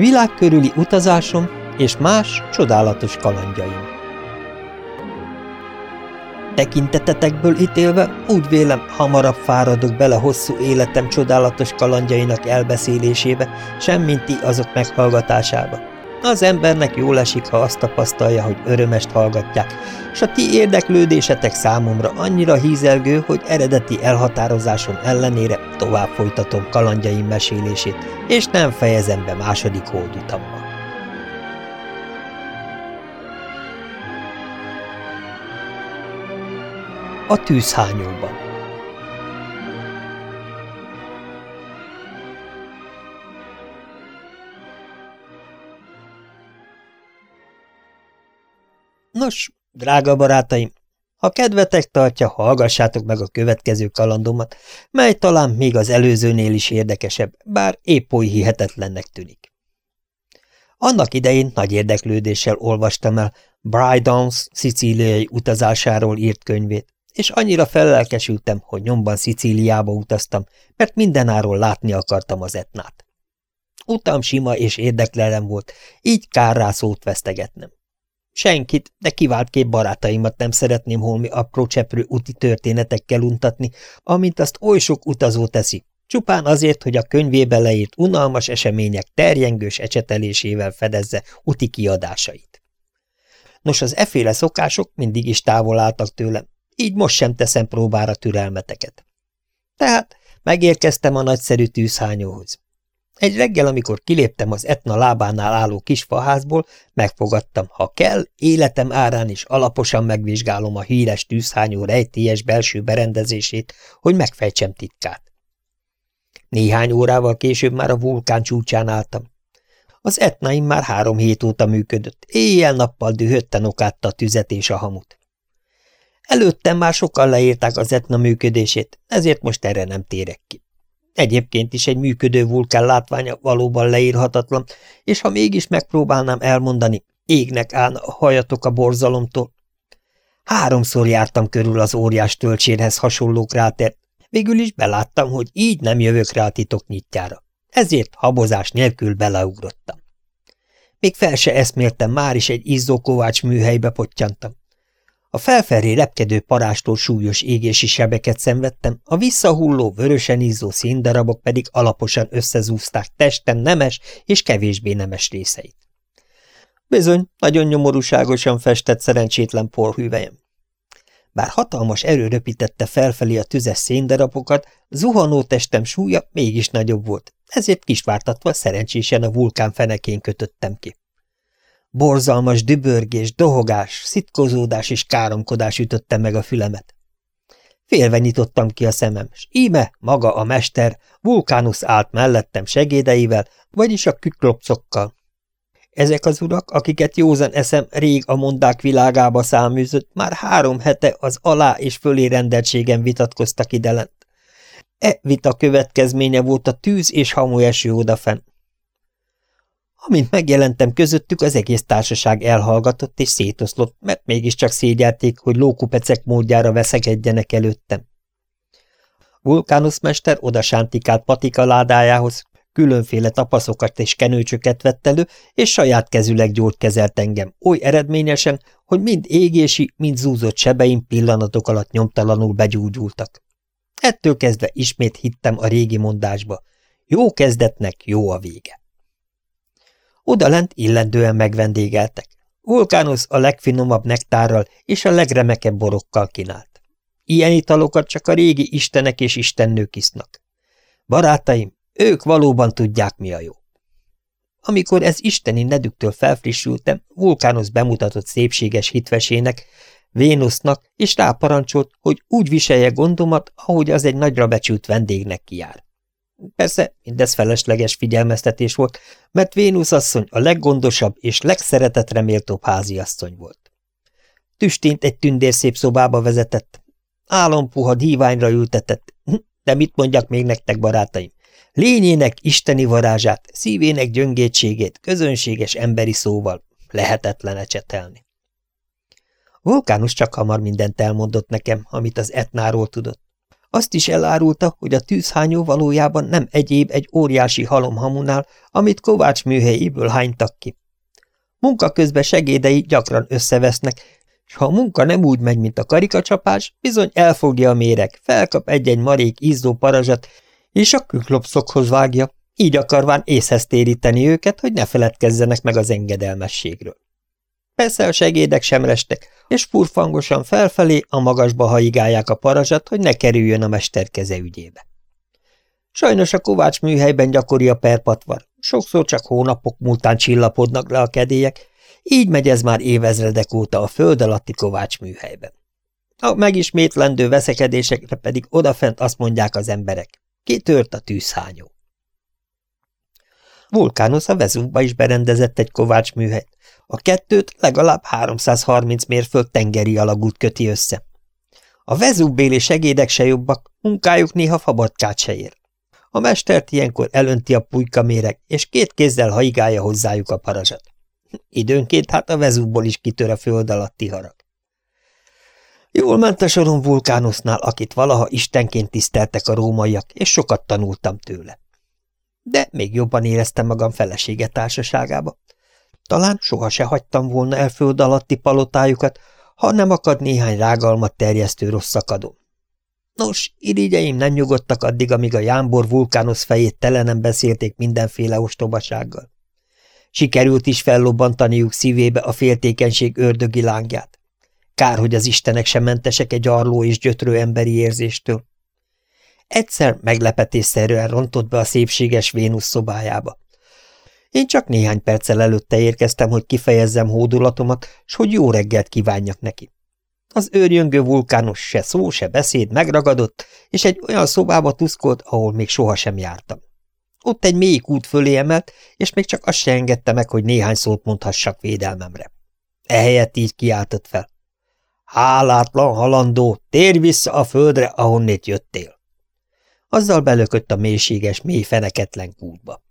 világ körüli utazásom és más csodálatos kalandjaim. Tekintetetekből ítélve úgy vélem, hamarabb fáradok bele hosszú életem csodálatos kalandjainak elbeszélésébe, semmint ti azok meghallgatásába. Az embernek jól esik, ha azt tapasztalja, hogy örömest hallgatják, és a ti érdeklődésetek számomra annyira hízelgő, hogy eredeti elhatározásom ellenére tovább folytatom kalandjaim mesélését, és nem fejezem be második holdutammal. A tűzhányóban Nos, drága barátaim, ha kedvetek tartja, hallgassátok meg a következő kalandomat, mely talán még az előzőnél is érdekesebb, bár épp oly hihetetlennek tűnik. Annak idején nagy érdeklődéssel olvastam el Brydons szicíliai utazásáról írt könyvét, és annyira fellelkesültem, hogy nyomban Szicíliába utaztam, mert mindenáról látni akartam az etnát. Utam sima és érdeklelem volt, így kár rá szót vesztegetnem. Senkit, de kiváltképp barátaimat nem szeretném holmi apró cseprő úti történetekkel untatni, amint azt oly sok utazó teszi, csupán azért, hogy a könyvébe leírt unalmas események terjengős ecsetelésével fedezze úti kiadásait. Nos, az eféle szokások mindig is távol álltak tőlem, így most sem teszem próbára türelmeteket. Tehát megérkeztem a nagyszerű tűzhányóhoz. Egy reggel, amikor kiléptem az Etna lábánál álló kis faházból, megfogadtam, ha kell, életem árán is alaposan megvizsgálom a híres tűzhányó rejtélyes belső berendezését, hogy megfejtsem titkát. Néhány órával később már a vulkán csúcsán álltam. Az Etnaim már három hét óta működött, éjjel-nappal dühötten okátta a tüzet és a hamut. Előttem már sokan leírták az Etna működését, ezért most erre nem térek ki. Egyébként is egy működő vulkán látványa valóban leírhatatlan, és ha mégis megpróbálnám elmondani, égnek áll a hajatok a borzalomtól. Háromszor jártam körül az óriás töltsérhez hasonló krátert, végül is beláttam, hogy így nem jövök rá a titok nyitjára. Ezért habozás nélkül beleugrottam. Még fel se eszméltem, már is egy izzókovács műhelybe pottyantam. A felfelé repkedő parástól súlyos égési sebeket szenvedtem, a visszahulló, vörösen izzó színdarabok pedig alaposan összezúzták testem nemes és kevésbé nemes részeit. Bizony, nagyon nyomorúságosan festett szerencsétlen porhűvejem. Bár hatalmas erő röpítette felfelé a tüzes széndarabokat, zuhanó testem súlya mégis nagyobb volt, ezért kisvártatva szerencsésen a vulkán fenekén kötöttem ki. Borzalmas dübörgés, dohogás, szitkozódás és káromkodás ütötte meg a fülemet. Félve nyitottam ki a szemem, s íme maga a mester, vulkánusz állt mellettem segédeivel, vagyis a küklopcokkal. Ezek az urak, akiket józan eszem rég a mondák világába száműzött, már három hete az alá és fölé rendeltségen vitatkoztak idelent. E vita következménye volt a tűz és hamu eső odafenn. Amint megjelentem közöttük, az egész társaság elhallgatott és szétoszlott, mert mégiscsak szégyelték, hogy lókupecek módjára veszegedjenek előttem. Vulkánuszmester odasántikált patika ládájához, különféle tapaszokat és kenőcsöket vett elő, és saját kezüleg gyógykezelt engem, oly eredményesen, hogy mind égési, mind zúzott sebeim pillanatok alatt nyomtalanul begyúgyultak. Ettől kezdve ismét hittem a régi mondásba. Jó kezdetnek jó a vége. Odalent illendően megvendégeltek. Vulkánusz a legfinomabb nektárral és a legremekebb borokkal kínált. Ilyen italokat csak a régi istenek és istennők isznak. Barátaim, ők valóban tudják, mi a jó. Amikor ez isteni nedüktől felfrissültem, Vulkánusz bemutatott szépséges hitvesének, Vénusznak, és ráparancsolt, hogy úgy viselje gondomat, ahogy az egy nagyra becsült vendégnek kijár. Persze mindez felesleges figyelmeztetés volt, mert Vénusz asszony a leggondosabb és legszeretetre méltóbb háziasszony volt. Tüstént egy tündérszép szobába vezetett, álompuha díványra ültetett, de mit mondjak még nektek, barátaim? Lényének isteni varázsát, szívének gyöngétségét, közönséges emberi szóval lehetetlen ecsetelni. Vulkánus csak hamar mindent elmondott nekem, amit az etnáról tudott. Azt is elárulta, hogy a tűzhányó valójában nem egyéb egy óriási halomhamunál, amit Kovács műhelyéből hánytak ki. Munka közben segédei gyakran összevesznek, és ha a munka nem úgy megy, mint a karikacsapás, bizony elfogja a méreg, felkap egy-egy marék izzó parazsat, és a küklopszokhoz vágja, így akarván észhez téríteni őket, hogy ne feledkezzenek meg az engedelmességről. Persze a segédek sem restek, és furfangosan felfelé a magasba haigálják a parazsat, hogy ne kerüljön a mester keze ügyébe. Sajnos a Kovács műhelyben gyakori a perpatvar, sokszor csak hónapok múltán csillapodnak le a kedélyek, így megy ez már évezredek óta a föld alatti Kovács műhelyben. A megismétlendő veszekedésekre pedig odafent azt mondják az emberek, kitört a tűzhányó. Vulkánusz a Vezúvba is berendezett egy Kovács műhelyt, a kettőt legalább 330 mérföld tengeri alagút köti össze. A vezúbbéli segédek se jobbak, munkájuk néha fabatkát se ér. A mestert ilyenkor elönti a méreg, és két kézzel haigálja hozzájuk a parazsat. Időnként hát a vezúból is kitör a föld alatti harag. Jól ment a soron vulkánosznál, akit valaha istenként tiszteltek a rómaiak, és sokat tanultam tőle. De még jobban éreztem magam felesége társaságába. Talán soha se hagytam volna el föld alatti palotájukat, ha nem akad néhány rágalmat terjesztő rossz szakadó. Nos, irigyeim nem nyugodtak addig, amíg a jámbor vulkánosz fejét tele nem beszélték mindenféle ostobasággal. Sikerült is fellobbantaniuk szívébe a féltékenység ördögi lángját. Kár, hogy az istenek sem mentesek egy arló és gyötrő emberi érzéstől. Egyszer meglepetésszerűen rontott be a szépséges Vénusz szobájába. Én csak néhány perccel előtte érkeztem, hogy kifejezzem hódulatomat, s hogy jó reggelt kívánjak neki. Az őrjöngő vulkános se szó, se beszéd megragadott, és egy olyan szobába tuszkolt, ahol még sohasem jártam. Ott egy mély út fölé emelt, és még csak azt se engedte meg, hogy néhány szót mondhassak védelmemre. Ehelyett így kiáltott fel. Hálátlan halandó, térj vissza a földre, ahonnét jöttél. Azzal belökött a mélységes, mély feneketlen kútba.